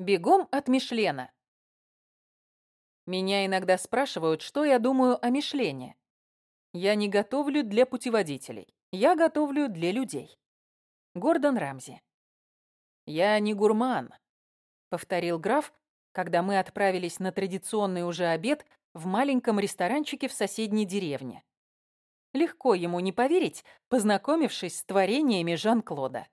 Бегом от Мишлена. Меня иногда спрашивают, что я думаю о Мишлене. Я не готовлю для путеводителей. Я готовлю для людей. Гордон Рамзи. Я не гурман, повторил граф, когда мы отправились на традиционный уже обед в маленьком ресторанчике в соседней деревне. Легко ему не поверить, познакомившись с творениями Жан-Клода.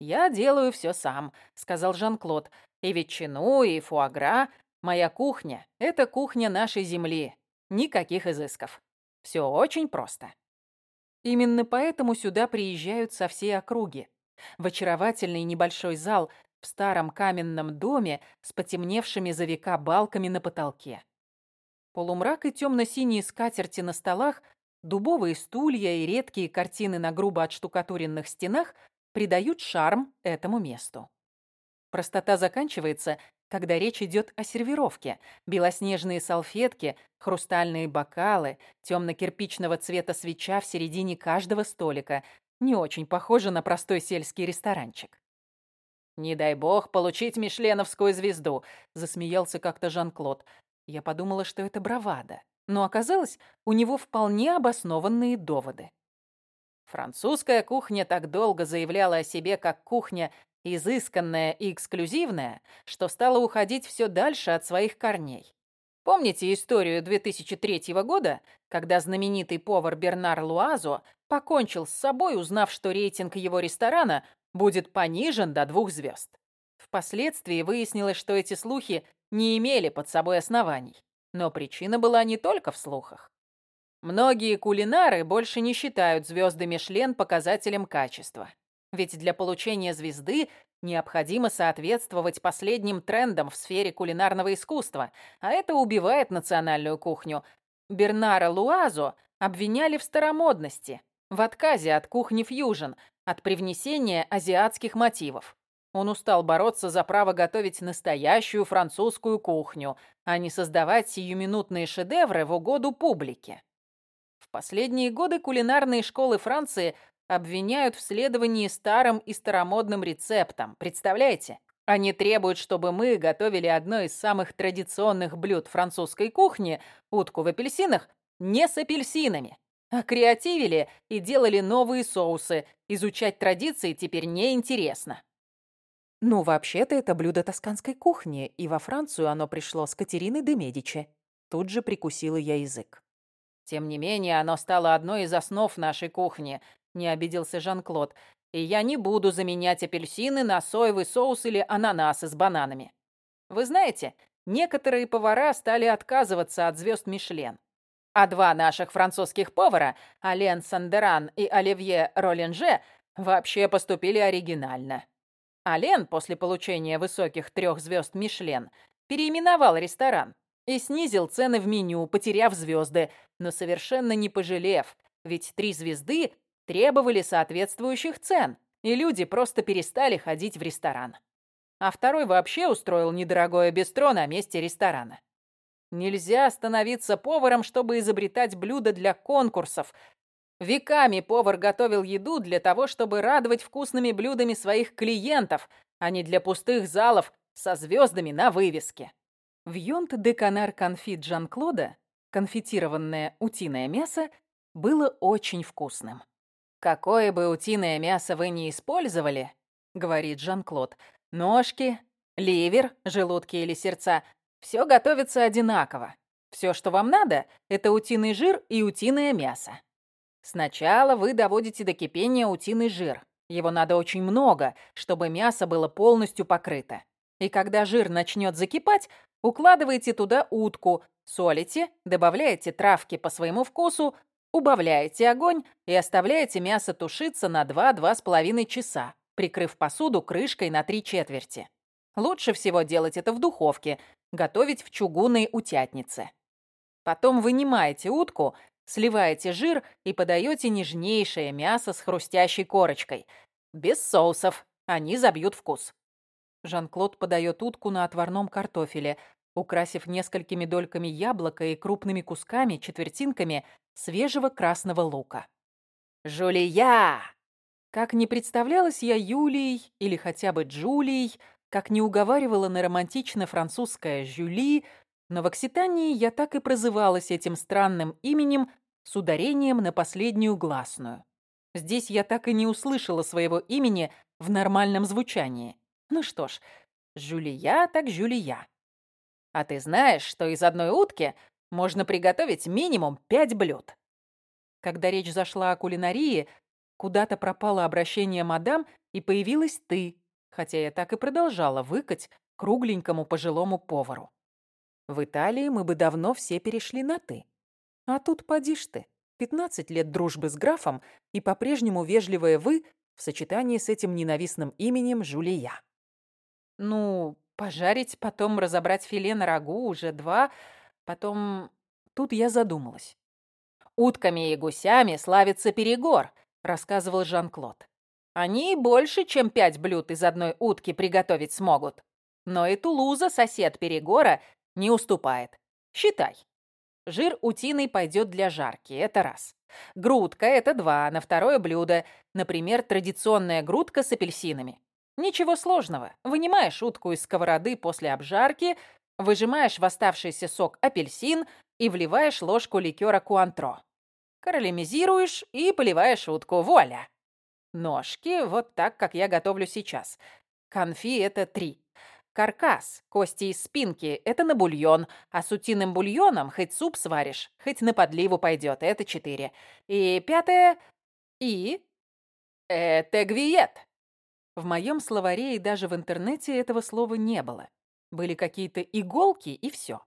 «Я делаю все сам», — сказал Жан-Клод. «И ветчину, и фуагра. Моя кухня — это кухня нашей земли. Никаких изысков. Все очень просто». Именно поэтому сюда приезжают со всей округи. В очаровательный небольшой зал в старом каменном доме с потемневшими за века балками на потолке. Полумрак и темно-синие скатерти на столах, дубовые стулья и редкие картины на грубо отштукатуренных стенах придают шарм этому месту. Простота заканчивается, когда речь идет о сервировке. Белоснежные салфетки, хрустальные бокалы, темно-кирпичного цвета свеча в середине каждого столика. Не очень похоже на простой сельский ресторанчик. «Не дай бог получить мишленовскую звезду», — засмеялся как-то Жан-Клод. Я подумала, что это бравада. Но оказалось, у него вполне обоснованные доводы. Французская кухня так долго заявляла о себе как кухня изысканная и эксклюзивная, что стала уходить все дальше от своих корней. Помните историю 2003 года, когда знаменитый повар Бернар Луазо покончил с собой, узнав, что рейтинг его ресторана будет понижен до двух звезд? Впоследствии выяснилось, что эти слухи не имели под собой оснований. Но причина была не только в слухах. Многие кулинары больше не считают звезды Мишлен показателем качества. Ведь для получения звезды необходимо соответствовать последним трендам в сфере кулинарного искусства, а это убивает национальную кухню. Бернара Луазо обвиняли в старомодности, в отказе от кухни фьюжн, от привнесения азиатских мотивов. Он устал бороться за право готовить настоящую французскую кухню, а не создавать сиюминутные шедевры в угоду публике. Последние годы кулинарные школы Франции обвиняют в следовании старым и старомодным рецептам. Представляете? Они требуют, чтобы мы готовили одно из самых традиционных блюд французской кухни – утку в апельсинах – не с апельсинами. А креативили и делали новые соусы. Изучать традиции теперь неинтересно. Ну, вообще-то это блюдо тосканской кухни, и во Францию оно пришло с Катерины де Медичи. Тут же прикусила я язык. Тем не менее, оно стало одной из основ нашей кухни, не обиделся Жан-Клод. И я не буду заменять апельсины на соевый соус или ананасы с бананами. Вы знаете, некоторые повара стали отказываться от звезд Мишлен. А два наших французских повара, Ален Сандеран и Оливье Ролленже, вообще поступили оригинально. Ален после получения высоких трех звезд Мишлен переименовал ресторан и снизил цены в меню, потеряв звезды, но совершенно не пожалев, ведь три звезды требовали соответствующих цен, и люди просто перестали ходить в ресторан. А второй вообще устроил недорогое бистро на месте ресторана. Нельзя становиться поваром, чтобы изобретать блюда для конкурсов, Веками повар готовил еду для того, чтобы радовать вкусными блюдами своих клиентов, а не для пустых залов со звездами на вывеске. В Йонт де Канар конфит Жан-Клода конфитированное утиное мясо было очень вкусным. «Какое бы утиное мясо вы ни использовали, — говорит Жан-Клод, — ножки, ливер, желудки или сердца — все готовится одинаково. Все, что вам надо, — это утиный жир и утиное мясо. Сначала вы доводите до кипения утиный жир. Его надо очень много, чтобы мясо было полностью покрыто. И когда жир начнет закипать, укладываете туда утку, солите, добавляете травки по своему вкусу, убавляете огонь и оставляете мясо тушиться на 2-2,5 часа, прикрыв посуду крышкой на три четверти. Лучше всего делать это в духовке, готовить в чугунной утятнице. Потом вынимаете утку, Сливаете жир и подаете нежнейшее мясо с хрустящей корочкой. Без соусов. Они забьют вкус. Жан-Клод подает утку на отварном картофеле, украсив несколькими дольками яблока и крупными кусками, четвертинками свежего красного лука. «Жулия!» Как не представлялась я Юлией или хотя бы Джулией, как не уговаривала на романтично французская Жюли, но в Окситании я так и прозывалась этим странным именем с ударением на последнюю гласную. Здесь я так и не услышала своего имени в нормальном звучании. Ну что ж, Жюлия так Жюлия. А ты знаешь, что из одной утки можно приготовить минимум пять блюд? Когда речь зашла о кулинарии, куда-то пропало обращение мадам, и появилась ты, хотя я так и продолжала выкать кругленькому пожилому повару. В Италии мы бы давно все перешли на «ты». А тут подишь ты. Пятнадцать лет дружбы с графом и по-прежнему вежливое «вы» в сочетании с этим ненавистным именем Жулия. Ну, пожарить, потом разобрать филе на рагу, уже два, потом... Тут я задумалась. «Утками и гусями славится Перегор», — рассказывал Жан-Клод. «Они больше, чем пять блюд из одной утки приготовить смогут. Но и Тулуза, сосед Перегора, не уступает. Считай. Жир утиный пойдет для жарки, это раз. Грудка – это два, на второе блюдо. Например, традиционная грудка с апельсинами. Ничего сложного. Вынимаешь утку из сковороды после обжарки, выжимаешь в оставшийся сок апельсин и вливаешь ложку ликера куантро. Карамелизируешь и поливаешь утку. Вуаля! Ножки вот так, как я готовлю сейчас. Конфи – это три. Каркас, кости и спинки – это на бульон, а с утиным бульоном хоть суп сваришь, хоть на подливу пойдет, это четыре. И пятое – и… это гвиет. В моем словаре и даже в интернете этого слова не было. Были какие-то иголки и все.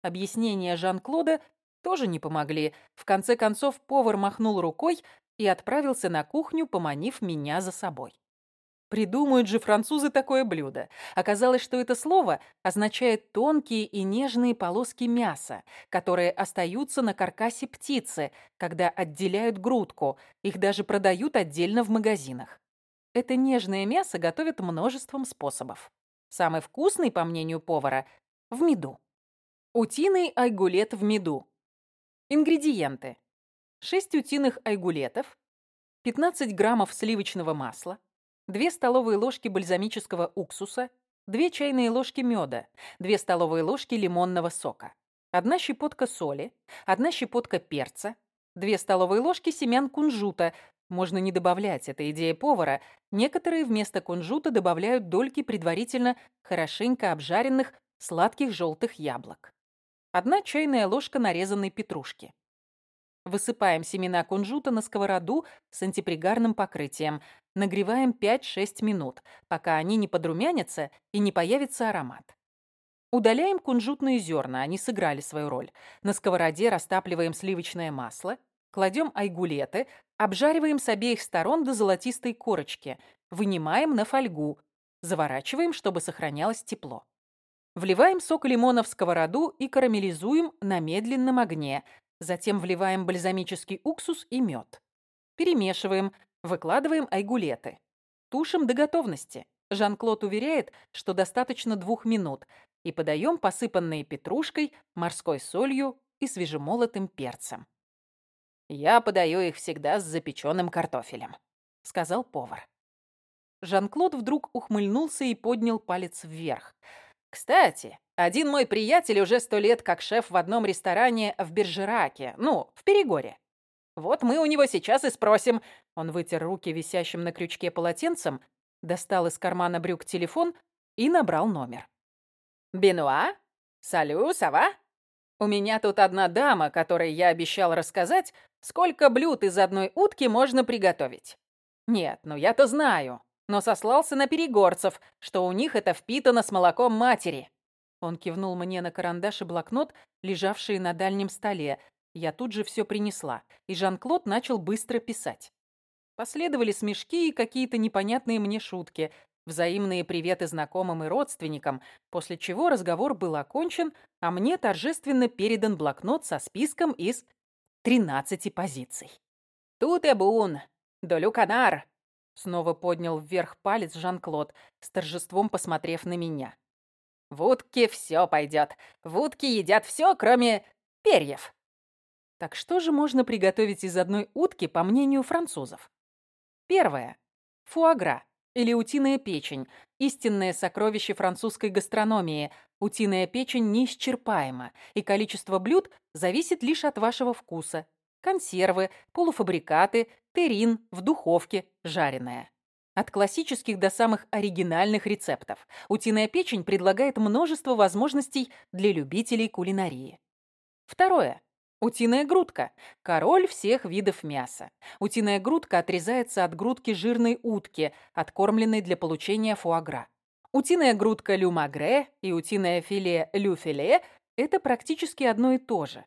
Объяснения Жан-Клода тоже не помогли. В конце концов повар махнул рукой и отправился на кухню, поманив меня за собой. Придумают же французы такое блюдо. Оказалось, что это слово означает тонкие и нежные полоски мяса, которые остаются на каркасе птицы, когда отделяют грудку. Их даже продают отдельно в магазинах. Это нежное мясо готовят множеством способов. Самый вкусный, по мнению повара, в меду. Утиный айгулет в меду. Ингредиенты. 6 утиных айгулетов, 15 граммов сливочного масла, 2 столовые ложки бальзамического уксуса, 2 чайные ложки меда, 2 столовые ложки лимонного сока, 1 щепотка соли, 1 щепотка перца, 2 столовые ложки семян кунжута. Можно не добавлять, это идея повара. Некоторые вместо кунжута добавляют дольки предварительно хорошенько обжаренных сладких желтых яблок. 1 чайная ложка нарезанной петрушки. Высыпаем семена кунжута на сковороду с антипригарным покрытием. Нагреваем 5-6 минут, пока они не подрумянятся и не появится аромат. Удаляем кунжутные зерна, они сыграли свою роль. На сковороде растапливаем сливочное масло, кладем айгулеты, обжариваем с обеих сторон до золотистой корочки, вынимаем на фольгу, заворачиваем, чтобы сохранялось тепло. Вливаем сок лимона в сковороду и карамелизуем на медленном огне, Затем вливаем бальзамический уксус и мед. Перемешиваем, выкладываем айгулеты. Тушим до готовности. Жан-Клод уверяет, что достаточно двух минут. И подаем посыпанные петрушкой, морской солью и свежемолотым перцем. «Я подаю их всегда с запеченным картофелем», — сказал повар. Жан-Клод вдруг ухмыльнулся и поднял палец вверх. «Кстати, один мой приятель уже сто лет как шеф в одном ресторане в Бержераке, ну, в Перегоре. Вот мы у него сейчас и спросим. Он вытер руки висящим на крючке полотенцем, достал из кармана брюк телефон и набрал номер. «Бенуа? Салю, сова? У меня тут одна дама, которой я обещал рассказать, сколько блюд из одной утки можно приготовить. Нет, ну я-то знаю, но сослался на перегорцев, что у них это впитано с молоком матери. Он кивнул мне на карандаш и блокнот, лежавшие на дальнем столе. Я тут же все принесла, и Жан-Клод начал быстро писать. Последовали смешки и какие-то непонятные мне шутки, взаимные приветы знакомым и родственникам, после чего разговор был окончен, а мне торжественно передан блокнот со списком из 13 позиций. «Тут эбун, долю канар», — снова поднял вверх палец Жан-Клод, с торжеством посмотрев на меня. В утке все пойдет. В утке едят все, кроме перьев. Так что же можно приготовить из одной утки, по мнению французов? Первое. Фуагра. Или утиная печень, истинное сокровище французской гастрономии. Утиная печень неисчерпаема, и количество блюд зависит лишь от вашего вкуса. Консервы, полуфабрикаты, терин, в духовке, жареная. От классических до самых оригинальных рецептов. Утиная печень предлагает множество возможностей для любителей кулинарии. Второе. Утиная грудка – король всех видов мяса. Утиная грудка отрезается от грудки жирной утки, откормленной для получения фуагра. Утиная грудка люмагре и утиное филе люфиле – это практически одно и то же.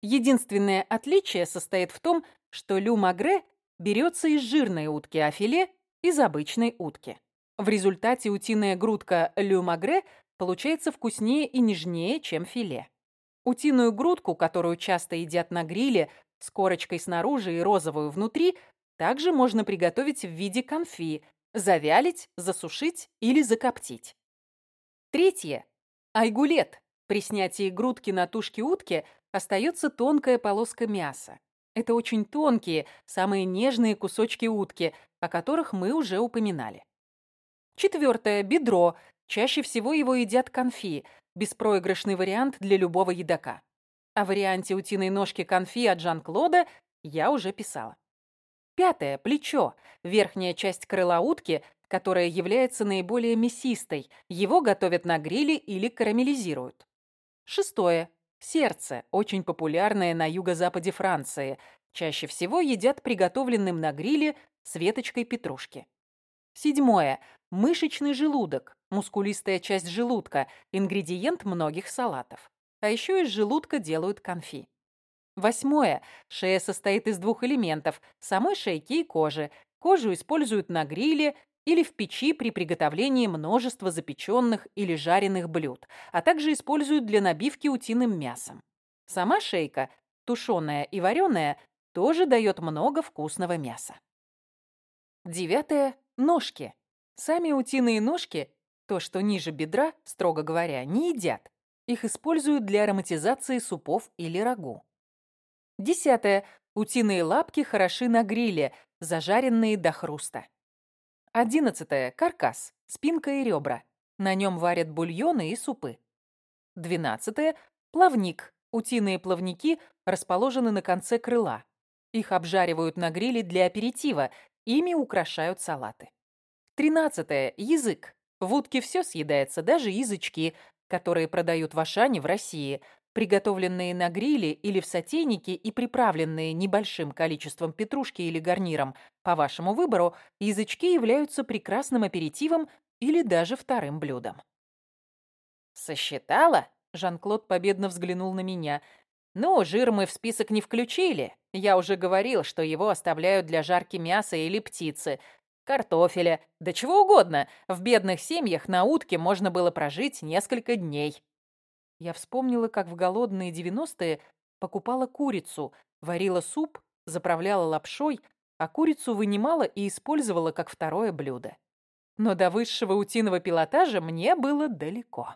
Единственное отличие состоит в том, что люмагре берется из жирной утки, а филе – из обычной утки. В результате утиная грудка люмагре получается вкуснее и нежнее, чем филе. Утиную грудку, которую часто едят на гриле, с корочкой снаружи и розовую внутри, также можно приготовить в виде конфи, завялить, засушить или закоптить. Третье. Айгулет. При снятии грудки на тушке утки остается тонкая полоска мяса. Это очень тонкие, самые нежные кусочки утки, о которых мы уже упоминали. Четвертое. Бедро. Чаще всего его едят конфи, беспроигрышный вариант для любого едока. О варианте утиной ножки конфи от Жан-Клода я уже писала. Пятое. Плечо. Верхняя часть крыла утки, которая является наиболее мясистой. Его готовят на гриле или карамелизируют. Шестое. Сердце. Очень популярное на юго-западе Франции. Чаще всего едят приготовленным на гриле с веточкой петрушки. Седьмое. Мышечный желудок, мускулистая часть желудка, ингредиент многих салатов. А еще из желудка делают конфи. Восьмое. Шея состоит из двух элементов – самой шейки и кожи. Кожу используют на гриле или в печи при приготовлении множества запеченных или жареных блюд, а также используют для набивки утиным мясом. Сама шейка, тушеная и вареная, тоже дает много вкусного мяса. Девятое. Ножки. Сами утиные ножки, то, что ниже бедра, строго говоря, не едят. Их используют для ароматизации супов или рагу. Десятое. Утиные лапки хороши на гриле, зажаренные до хруста. Одиннадцатое. Каркас, спинка и ребра. На нем варят бульоны и супы. Двенадцатое. Плавник. Утиные плавники расположены на конце крыла. Их обжаривают на гриле для аперитива, ими украшают салаты. Тринадцатое. Язык. В утке все съедается, даже язычки, которые продают в Ашане в России. Приготовленные на гриле или в сотейнике и приправленные небольшим количеством петрушки или гарниром, по вашему выбору, язычки являются прекрасным аперитивом или даже вторым блюдом. «Сосчитала?» – Жан-Клод победно взглянул на меня. «Ну, жир мы в список не включили. Я уже говорил, что его оставляют для жарки мяса или птицы картофеля, да чего угодно. В бедных семьях на утке можно было прожить несколько дней. Я вспомнила, как в голодные девяностые покупала курицу, варила суп, заправляла лапшой, а курицу вынимала и использовала как второе блюдо. Но до высшего утиного пилотажа мне было далеко.